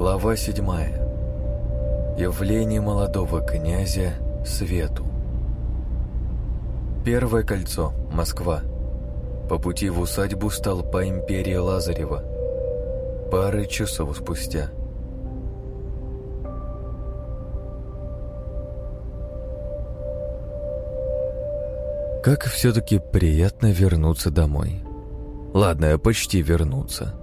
Глава седьмая. Явление молодого князя Свету. Первое кольцо. Москва. По пути в усадьбу столпа империи Лазарева. Пары часов спустя. Как все-таки приятно вернуться домой. Ладно, почти вернуться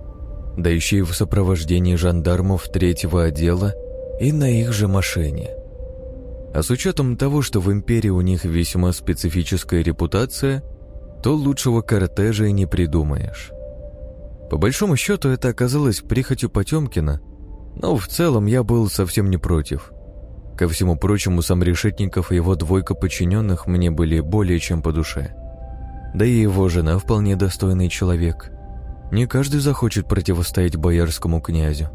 да еще и в сопровождении жандармов третьего отдела и на их же машине. А с учетом того, что в империи у них весьма специфическая репутация, то лучшего кортежа и не придумаешь. По большому счету это оказалось прихотью Потемкина, но в целом я был совсем не против. Ко всему прочему, сам Решетников и его двойка подчиненных мне были более чем по душе. Да и его жена вполне достойный человек – не каждый захочет противостоять боярскому князю.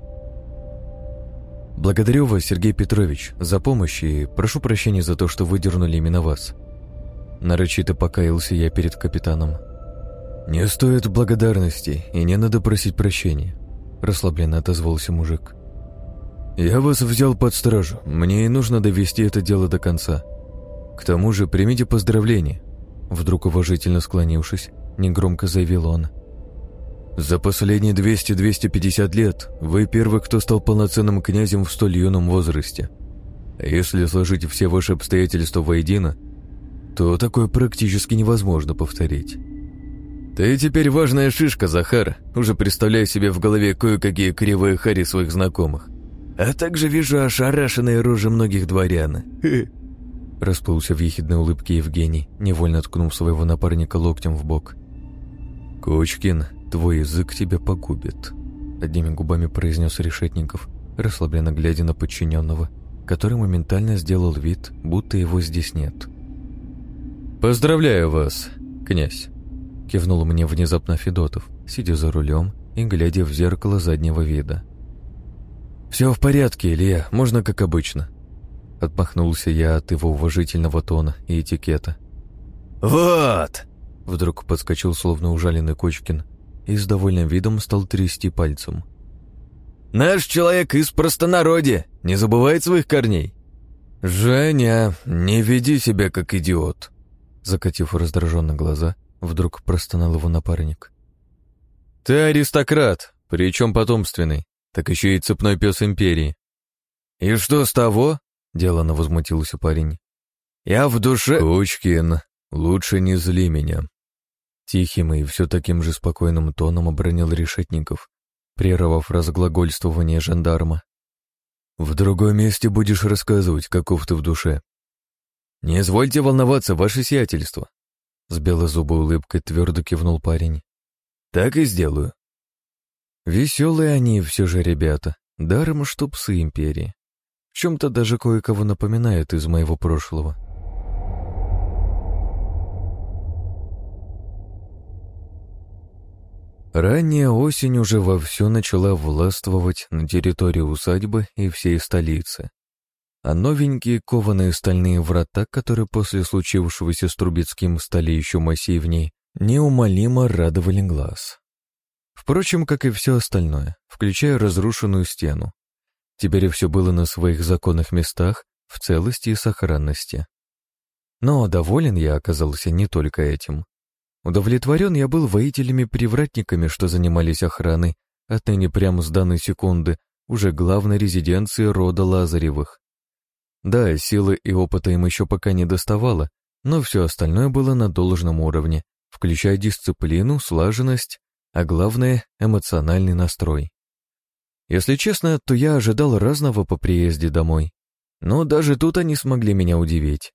Благодарю вас, Сергей Петрович, за помощь и прошу прощения за то, что выдернули именно вас. Нарочито покаялся я перед капитаном. Не стоит благодарности и не надо просить прощения, расслабленно отозвался мужик. Я вас взял под стражу, мне и нужно довести это дело до конца. К тому же примите поздравления. Вдруг уважительно склонившись, негромко заявил он. — за последние 200-250 лет вы первый, кто стал полноценным князем в столь юном возрасте. Если сложить все ваши обстоятельства воедино, то такое практически невозможно повторить. Ты теперь важная шишка, Захар. Уже представляю себе в голове кое-какие кривые хари своих знакомых. А также вижу ошарашенные рожи многих дворян. Расплылся в ехидной улыбке Евгений, невольно ткнув своего напарника локтем в бок. «Кучкин, «Твой язык тебя погубит», — одними губами произнес Решетников, расслабленно глядя на подчиненного, который моментально сделал вид, будто его здесь нет. «Поздравляю вас, князь», — кивнул мне внезапно Федотов, сидя за рулем и глядя в зеркало заднего вида. «Все в порядке, Илья, можно как обычно», — отмахнулся я от его уважительного тона и этикета. «Вот!» — вдруг подскочил словно ужаленный Кочкин и с довольным видом стал трясти пальцем. «Наш человек из простонародья, не забывает своих корней». «Женя, не веди себя как идиот», закатив раздраженно глаза, вдруг простонал его напарник. «Ты аристократ, причем потомственный, так еще и цепной пес империи». «И что с того?» — делано возмутился парень. «Я в душе...» «Кучкин, лучше не зли меня», Тихим и все таким же спокойным тоном обронил Решетников, прервав разглагольствование жандарма. «В другом месте будешь рассказывать, каков ты в душе». «Не извольте волноваться, ваше сиятельство», — с белозубой улыбкой твердо кивнул парень. «Так и сделаю». Веселые они все же ребята, даром что псы империи. В чем-то даже кое-кого напоминают из моего прошлого. Ранняя осень уже вовсю начала властвовать на территории усадьбы и всей столицы. А новенькие кованые стальные врата, которые после случившегося с Трубецким стали еще массивней, неумолимо радовали глаз. Впрочем, как и все остальное, включая разрушенную стену. Теперь все было на своих законных местах, в целости и сохранности. Но доволен я оказался не только этим. Удовлетворен я был воителями-привратниками, что занимались охраной, отныне прямо с данной секунды, уже главной резиденции рода Лазаревых. Да, силы и опыта им еще пока не доставало, но все остальное было на должном уровне, включая дисциплину, слаженность, а главное — эмоциональный настрой. Если честно, то я ожидал разного по приезде домой. Но даже тут они смогли меня удивить.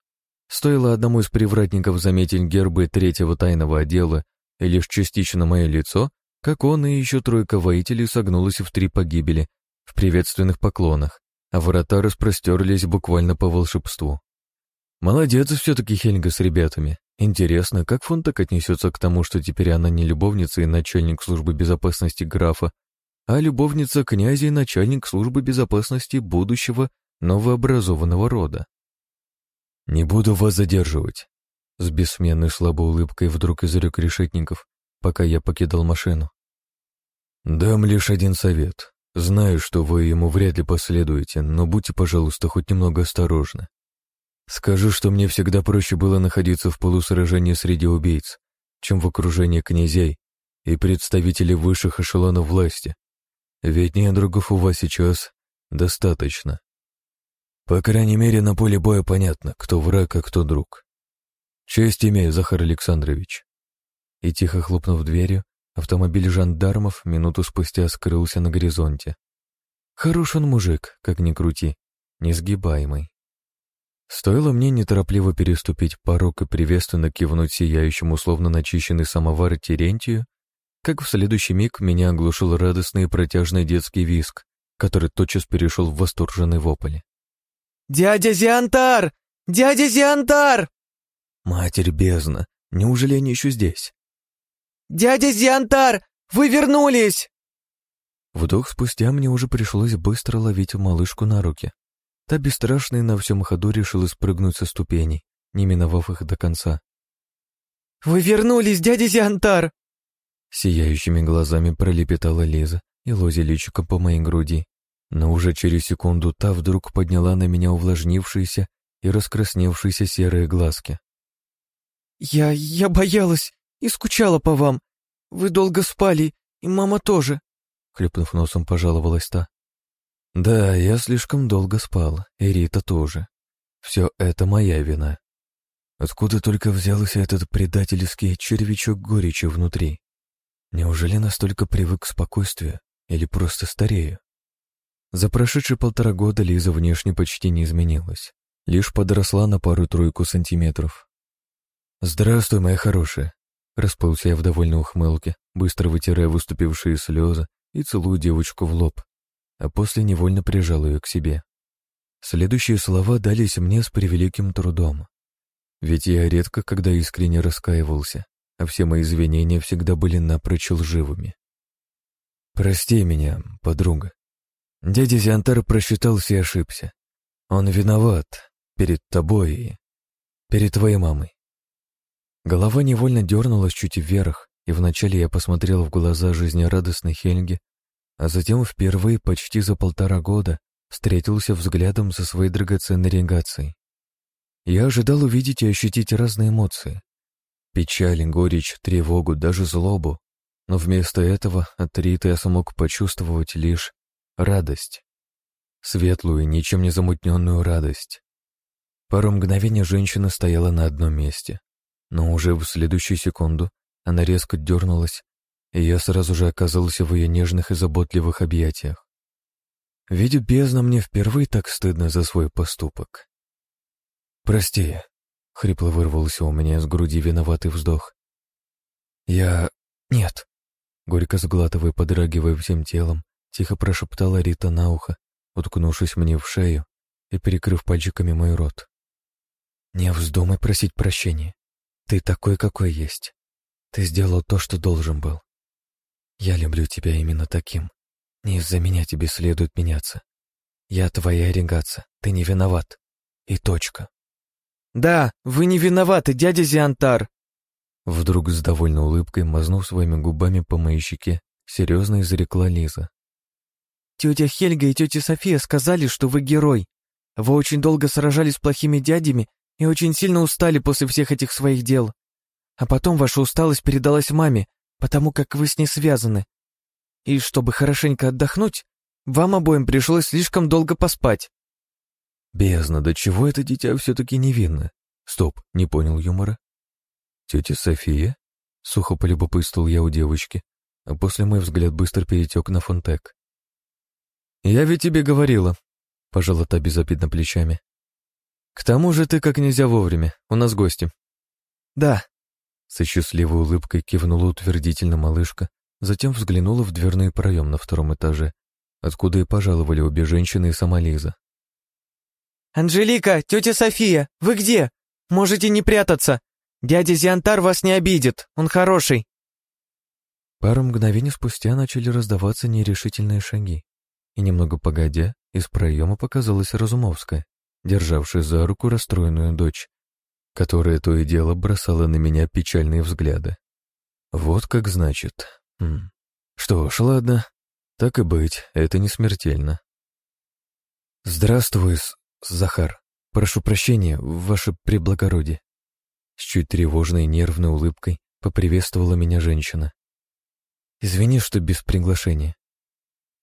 Стоило одному из привратников заметить гербы третьего тайного отдела и лишь частично мое лицо, как он и еще тройка воителей согнулась в три погибели, в приветственных поклонах, а ворота распростерлись буквально по волшебству. Молодец все-таки Хельга с ребятами. Интересно, как фон так отнесется к тому, что теперь она не любовница и начальник службы безопасности графа, а любовница князя и начальник службы безопасности будущего новообразованного рода. «Не буду вас задерживать», — с бессменной слабой улыбкой вдруг изрек решетников, пока я покидал машину. «Дам лишь один совет. Знаю, что вы ему вряд ли последуете, но будьте, пожалуйста, хоть немного осторожны. Скажу, что мне всегда проще было находиться в полусражении среди убийц, чем в окружении князей и представителей высших эшелонов власти. Ведь недругов у вас сейчас достаточно. По крайней мере, на поле боя понятно, кто враг, а кто друг. Честь имею, Захар Александрович. И тихо хлопнув дверью, Автомобиль жандармов минуту спустя скрылся на горизонте. Хорош он мужик, как ни крути, несгибаемый. Стоило мне неторопливо переступить порог и приветственно кивнуть сияющему, словно начищенный самовар Терентию, как в следующий миг меня оглушил радостный и протяжный детский виск, который тотчас перешел в восторженный вопль. «Дядя Зиантар! Дядя Зиантар!» «Матерь бездна! Неужели они еще здесь?» «Дядя Зиантар, вы вернулись!» Вдох спустя мне уже пришлось быстро ловить малышку на руки. Та бесстрашная на всем ходу решила спрыгнуть со ступеней, не миновав их до конца. «Вы вернулись, дядя Зиантар!» Сияющими глазами пролепетала Лиза и лози личиком по моей груди. Но уже через секунду та вдруг подняла на меня увлажнившиеся и раскрасневшиеся серые глазки. «Я... я боялась и скучала по вам. Вы долго спали, и мама тоже», — хлюпнув носом, пожаловалась та. «Да, я слишком долго спал, и Рита тоже. Все это моя вина. Откуда только взялся этот предательский червячок горечи внутри? Неужели настолько привык к спокойствию или просто старею?» За прошедшие полтора года Лиза внешне почти не изменилась, лишь подросла на пару-тройку сантиметров. «Здравствуй, моя хорошая. Расплылся я в довольной ухмылке, быстро вытирая выступившие слезы и целую девочку в лоб, а после невольно прижал ее к себе. Следующие слова дались мне с превеликим трудом. Ведь я редко когда искренне раскаивался, а все мои извинения всегда были напрочь лживыми. «Прости меня, подруга. Дядя Зиантар просчитался и ошибся. Он виноват перед тобой и перед твоей мамой. Голова невольно дернулась чуть вверх, и вначале я посмотрел в глаза жизнерадостной Хельги, а затем впервые почти за полтора года встретился взглядом со своей драгоценной регацией. Я ожидал увидеть и ощутить разные эмоции. Печаль, горечь, тревогу, даже злобу. Но вместо этого от Риты я смог почувствовать лишь радость. Светлую, ничем не замутненную радость. Пару мгновений женщина стояла на одном месте, но уже в следующую секунду она резко дернулась, и я сразу же оказался в ее нежных и заботливых объятиях. Видит бездна, мне впервые так стыдно за свой поступок. «Прости», — хрипло вырвался у меня из груди виноватый вздох. «Я... нет», — горько сглатывая, подрагивая всем телом, тихо прошептала Рита на ухо, уткнувшись мне в шею и перекрыв пальчиками мой рот. «Не вздумай просить прощения. Ты такой, какой есть. Ты сделал то, что должен был. Я люблю тебя именно таким. Не из-за меня тебе следует меняться. Я твоя регация, ты не виноват. И точка. Да, вы не виноваты, дядя Зиантар. Вдруг с довольной улыбкой, мазнув своими губами по моей щеке, серьезно изрекла Лиза. Тетя Хельга и тетя София сказали, что вы герой. Вы очень долго сражались с плохими дядями и очень сильно устали после всех этих своих дел. А потом ваша усталость передалась маме, потому как вы с ней связаны. И чтобы хорошенько отдохнуть, вам обоим пришлось слишком долго поспать». «Бездна, до чего это дитя все-таки невинно? Стоп, не понял юмора. Тетя София?» Сухо полюбопытствовал я у девочки, а после мой взгляд быстро перетек на фонтек. «Я ведь тебе говорила», — пожала та безобидно плечами. «К тому же ты как нельзя вовремя, у нас гости». «Да». Со счастливой улыбкой кивнула утвердительно малышка, затем взглянула в дверной проем на втором этаже, откуда и пожаловали обе женщины и сама Лиза. «Анжелика, тетя София, вы где? Можете не прятаться. Дядя Зиантар вас не обидит, он хороший». Пару мгновений спустя начали раздаваться нерешительные шаги, и немного погодя, из проема показалась Разумовская державший за руку расстроенную дочь, которая то и дело бросала на меня печальные взгляды. Вот как значит. Хм. Что ж, ладно. Так и быть, это не смертельно. «Здравствуй, Захар. Прошу прощения, ваше преблагородие». С чуть тревожной нервной улыбкой поприветствовала меня женщина. «Извини, что без приглашения».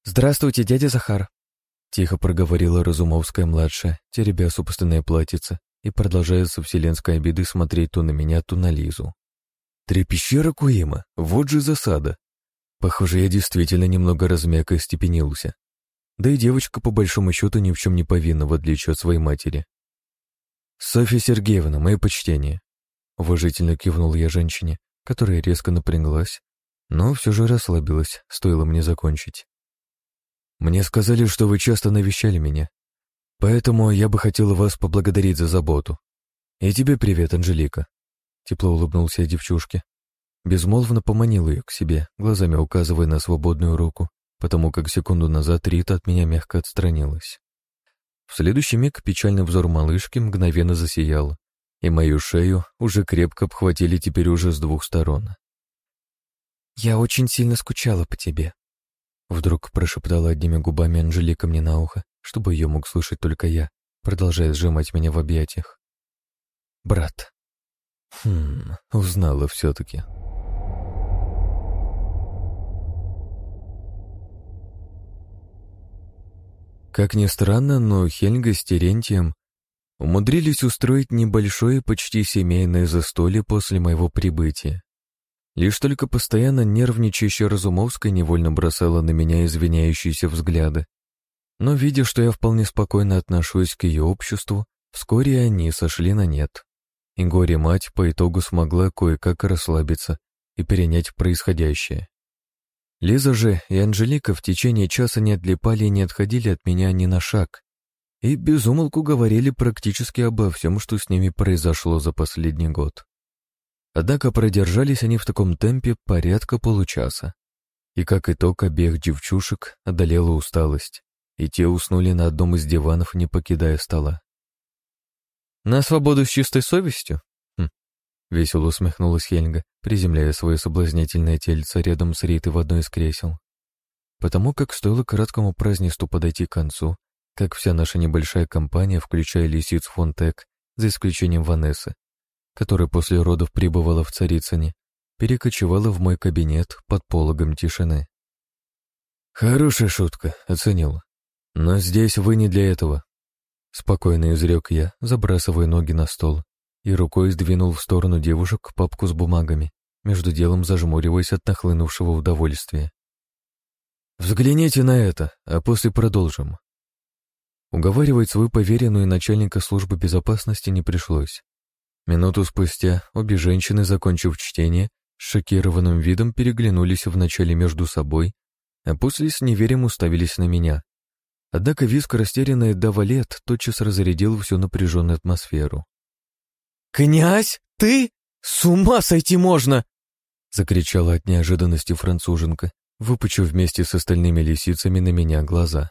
«Здравствуйте, дядя Захар», — тихо проговорила Разумовская-младшая, теребя собственное платьице и продолжая со вселенской обиды смотреть то на меня, то на Лизу. «Трепещи Куима, вот же засада. Похоже, я действительно немного размяк и степенился. Да и девочка, по большому счету, ни в чем не повинна, в отличие от своей матери. «Софья Сергеевна, мое почтение!» Уважительно кивнул я женщине, которая резко напряглась, но все же расслабилась, стоило мне закончить. «Мне сказали, что вы часто навещали меня, поэтому я бы хотел вас поблагодарить за заботу. И тебе привет, Анжелика!» Тепло улыбнулся девчушке. Безмолвно поманил ее к себе, глазами указывая на свободную руку, потому как секунду назад Рита от меня мягко отстранилась. В следующий миг печальный взор малышки мгновенно засиял, и мою шею уже крепко обхватили теперь уже с двух сторон. «Я очень сильно скучала по тебе», — вдруг прошептала одними губами Анжелика мне на ухо, чтобы ее мог слышать только я, продолжая сжимать меня в объятиях. «Брат». Хм, узнала все-таки. Как ни странно, но Хельга с Терентием умудрились устроить небольшое, почти семейное застолье после моего прибытия. Лишь только постоянно нервничающая Разумовская невольно бросала на меня извиняющиеся взгляды. Но, видя, что я вполне спокойно отношусь к ее обществу, вскоре они сошли на нет. И горе-мать по итогу смогла кое-как расслабиться и перенять происходящее. Лиза же и Анжелика в течение часа не отлипали и не отходили от меня ни на шаг. И безумолку говорили практически обо всем, что с ними произошло за последний год. Однако продержались они в таком темпе порядка получаса. И как итог обеих девчушек одолела усталость, и те уснули на одном из диванов, не покидая стола. «На свободу с чистой совестью?» Весело усмехнулась Хельга, приземляя свое соблазнительное тельце рядом с Ритой в одно из кресел. Потому как стоило краткому празднеству подойти к концу, как вся наша небольшая компания, включая лисиц Фонтек, за исключением Ванессы, которая после родов пребывала в Царицыне, перекочевала в мой кабинет под пологом тишины. «Хорошая шутка», — оценил. «Но здесь вы не для этого», — спокойно изрек я, забрасывая ноги на стол и рукой сдвинул в сторону девушек папку с бумагами, между делом зажмуриваясь от нахлынувшего удовольствия. «Взгляните на это, а после продолжим». Уговаривать свою поверенную начальника службы безопасности не пришлось. Минуту спустя обе женщины, закончив чтение, с шокированным видом переглянулись вначале между собой, а после с неверием уставились на меня. Однако виск растерянной Давалет тотчас разрядил всю напряженную атмосферу. «Князь, ты? С ума сойти можно!» Закричала от неожиданности француженка, выпучив вместе с остальными лисицами на меня глаза.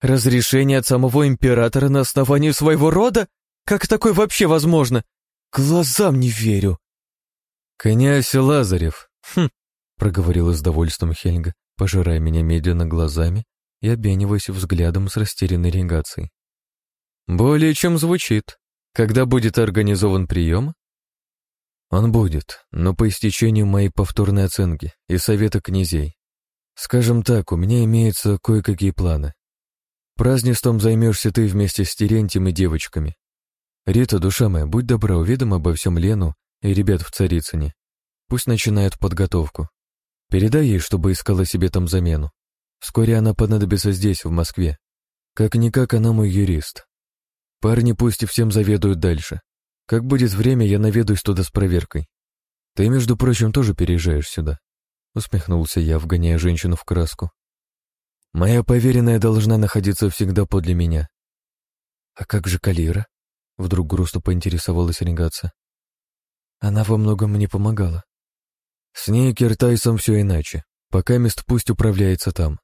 «Разрешение от самого императора на основании своего рода? Как такое вообще возможно? Глазам не верю!» «Князь Лазарев!» «Хм!» — проговорила с довольством Хельга, пожирая меня медленно глазами и обмениваясь взглядом с растерянной регацией. «Более чем звучит. Когда будет организован прием? Он будет, но по истечению моей повторной оценки и совета князей. Скажем так, у меня имеются кое-какие планы. Празднеством займешься ты вместе с Терентием и девочками. Рита, душа моя, будь добра, уведом обо всем Лену и ребят в Царицыне. Пусть начинают подготовку. Передай ей, чтобы искала себе там замену. Вскоре она понадобится здесь, в Москве. Как-никак она мой юрист. Парни пусть и всем заведуют дальше. Как будет время, я наведусь туда с проверкой. Ты, между прочим, тоже переезжаешь сюда. Усмехнулся я, вгоняя женщину в краску. Моя поверенная должна находиться всегда подле меня. А как же Калира? Вдруг грустно поинтересовалась Регаца. Она во многом мне помогала. С ней Киртайсом все иначе. Пока мест пусть управляется там.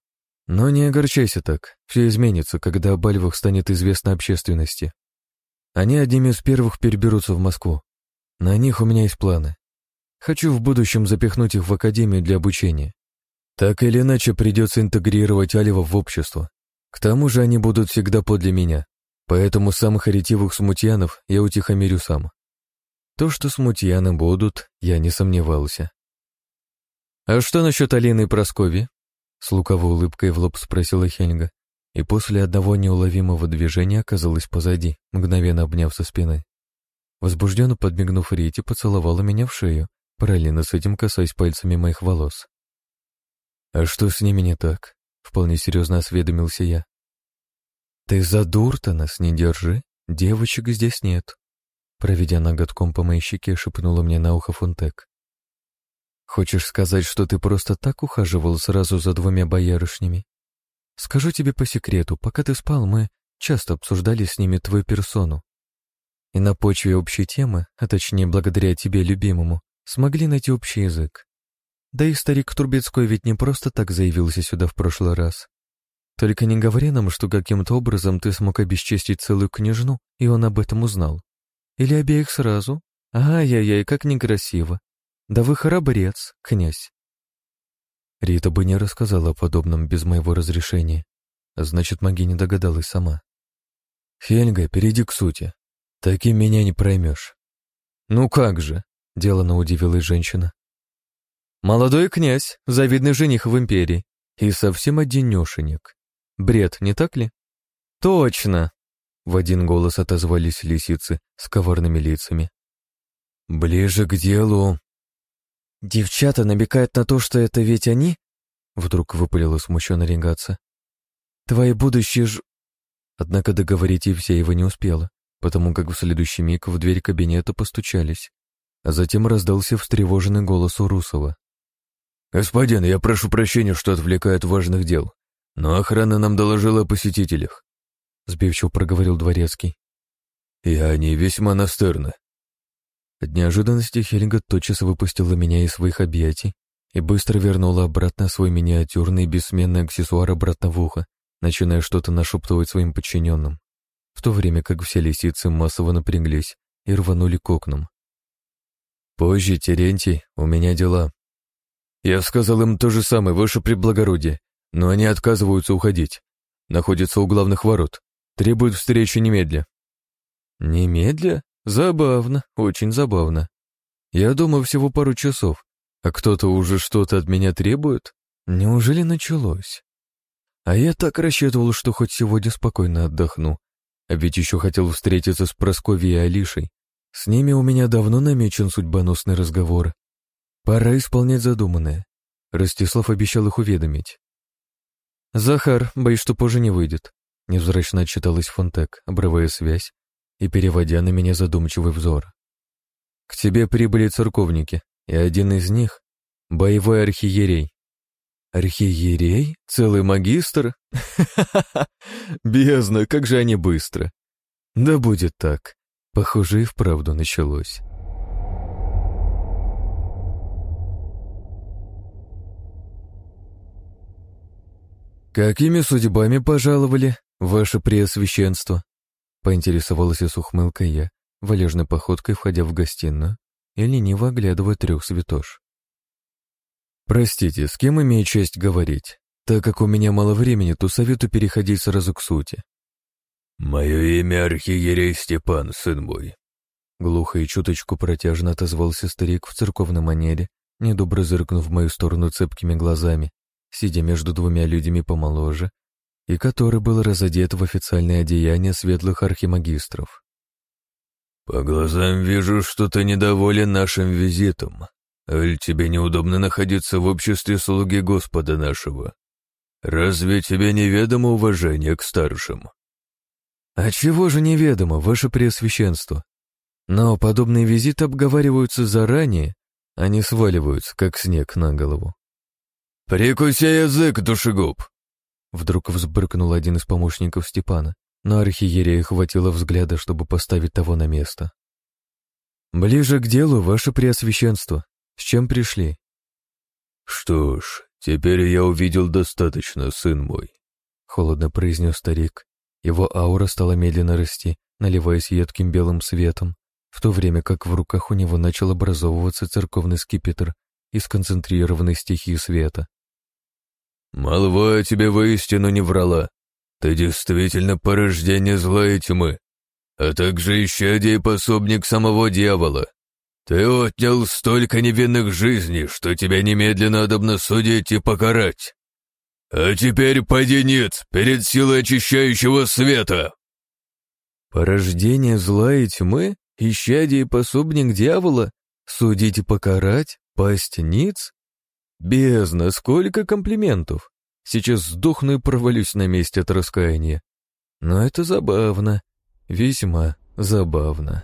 Но не огорчайся так, все изменится, когда о Бальвах станет известно общественности. Они одними из первых переберутся в Москву. На них у меня есть планы. Хочу в будущем запихнуть их в академию для обучения. Так или иначе придется интегрировать Алева в общество. К тому же они будут всегда подле меня, поэтому самых ретивых смутьянов я утихомирю сам. То, что смутьяны будут, я не сомневался. «А что насчет Алины и Прасковьи?» С луковой улыбкой в лоб спросила Хельга, и после одного неуловимого движения оказалась позади, мгновенно обняв со спины. Возбужденно подмигнув Рите, поцеловала меня в шею, параллельно с этим касаясь пальцами моих волос. «А что с ними не так?» — вполне серьезно осведомился я. «Ты за дур-то нас не держи, девочек здесь нет», проведя ноготком по моей щеке, шепнула мне на ухо Фунтек. «Хочешь сказать, что ты просто так ухаживал сразу за двумя боярышнями? Скажу тебе по секрету, пока ты спал, мы часто обсуждали с ними твою персону. И на почве общей темы, а точнее благодаря тебе, любимому, смогли найти общий язык. Да и старик Турбецкой ведь не просто так заявился сюда в прошлый раз. Только не говори нам, что каким-то образом ты смог обесчестить целую княжну, и он об этом узнал. Или обеих сразу? Ай-яй-яй, как некрасиво. Да вы храбрец, князь. Рита бы не рассказала о подобном без моего разрешения. Значит, маги не догадалась сама. Хельга, перейди к сути. Таким меня не проймешь. Ну как же, делано удивилась женщина. Молодой князь, завидный жених в империи, и совсем одинешенек. Бред, не так ли? Точно! В один голос отозвались лисицы с коварными лицами. Ближе к делу. Девчата намекают на то, что это ведь они? Вдруг выпалила смущенно регаться. Твои будущие ж... Однако договорить Евсеева не успела, потому как в следующий миг в дверь кабинета постучались, а затем раздался встревоженный голос Урусова. «Господин, я прошу прощения, что отвлекает важных дел, но охрана нам доложила о посетителях», — сбивчиво проговорил дворецкий. «И они весьма настырны». От неожиданности Хельга тотчас выпустила меня из своих объятий и быстро вернула обратно свой миниатюрный бессменный аксессуар обратно в ухо, начиная что-то нашептывать своим подчиненным, в то время как все лисицы массово напряглись и рванули к окнам. «Позже, Терентий, у меня дела», я сказал им то же самое, ваше преблагородие, но они отказываются уходить. Находятся у главных ворот. Требуют встречи немедля. Немедля? Забавно, очень забавно. Я думаю, всего пару часов, а кто-то уже что-то от меня требует? Неужели началось? А я так рассчитывал, что хоть сегодня спокойно отдохну. А ведь еще хотел встретиться с Просковьей и Алишей. С ними у меня давно намечен судьбоносный разговор. Пора исполнять задуманное. Ростислав обещал их уведомить. «Захар, боюсь, что позже не выйдет», — невзрачно отчиталась Фонтек, обрывая связь и переводя на меня задумчивый взор. «К тебе прибыли церковники, и один из них — боевой архиерей». «Архиерей? Целый магистр? Ха-ха-ха! Бездна, как же они быстро!» «Да будет так. Похоже, и вправду началось». «Какими судьбами пожаловали, ваше преосвященство?» Поинтересовалась с ухмылкой я, валежной походкой входя в гостиную и лениво оглядывая трех святош. «Простите, с кем имею честь говорить? Так как у меня мало времени, то советую переходить сразу к сути». «Мое имя архиерей Степан, сын мой». Глухо и чуточку протяжно отозвался старик в церковной манере, недобро зыркнув в мою сторону цепкими глазами сидя между двумя людьми помоложе, и который был разодет в официальное одеяние светлых архимагистров. «По глазам вижу, что ты недоволен нашим визитом. Аль тебе неудобно находиться в обществе слуги Господа нашего? Разве тебе неведомо уважение к старшим?» «А чего же неведомо, ваше преосвященство? Но подобные визиты обговариваются заранее, а не сваливаются, как снег на голову. «Прикуси язык, душегуб!» Вдруг взбрыкнул один из помощников Степана, но архиерея хватило взгляда, чтобы поставить того на место. «Ближе к делу, ваше преосвященство. С чем пришли?» «Что ж, теперь я увидел достаточно, сын мой», — холодно произнес старик. Его аура стала медленно расти, наливаясь едким белым светом, в то время как в руках у него начал образовываться церковный скипетр из концентрированной стихии света. Молва о тебе воистину не врала. Ты действительно порождение зла и тьмы, а также исчадие и пособник самого дьявола. Ты отнял столько невинных жизней, что тебя немедленно надобно судить и покарать. А теперь поди нет перед силой очищающего света!» Порождение зла и тьмы, исчадие и пособник дьявола, судить и покарать, пасть ниц? Бездна, сколько комплиментов! Сейчас сдохну и провалюсь на месте от раскаяния. Но это забавно, весьма забавно.